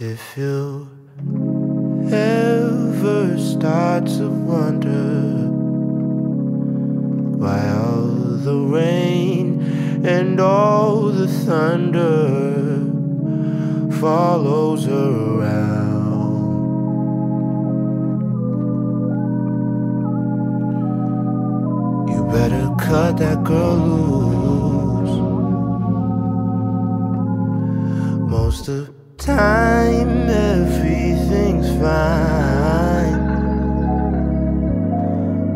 If you ever start to wonder why all the rain and all the thunder follows around, you better cut that girl loose. Most of time everything's fine.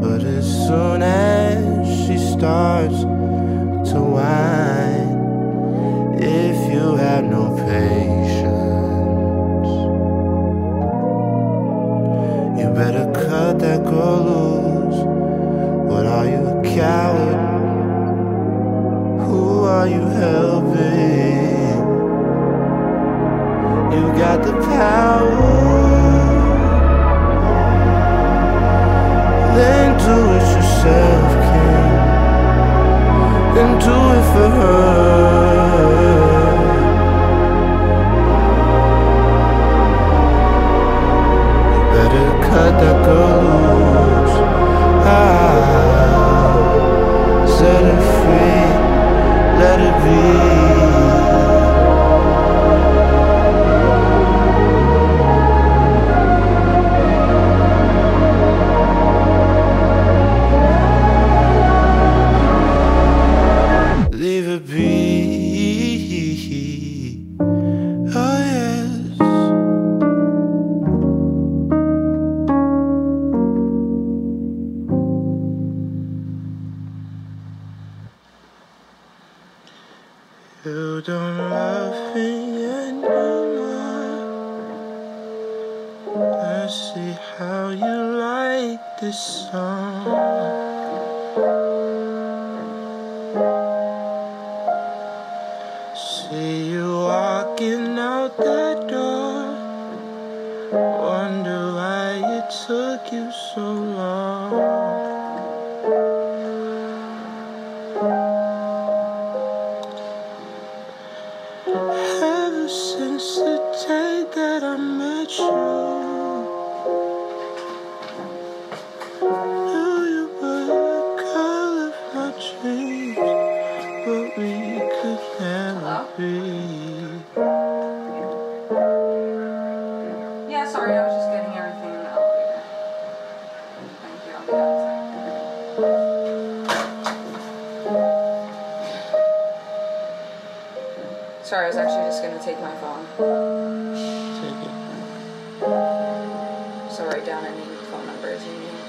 But as soon as she starts to whine, if you have no patience, you better cut that girl loose. What are you, a coward? Who are you helping? Got the power. Then do it yourself, King. Then do it for her. You don't love me anymore. Let's see how you like this song. See you walking out that door. Wonder why it took you so long. sorry, I was actually just gonna take my phone. Take it. So write down any phone numbers you need.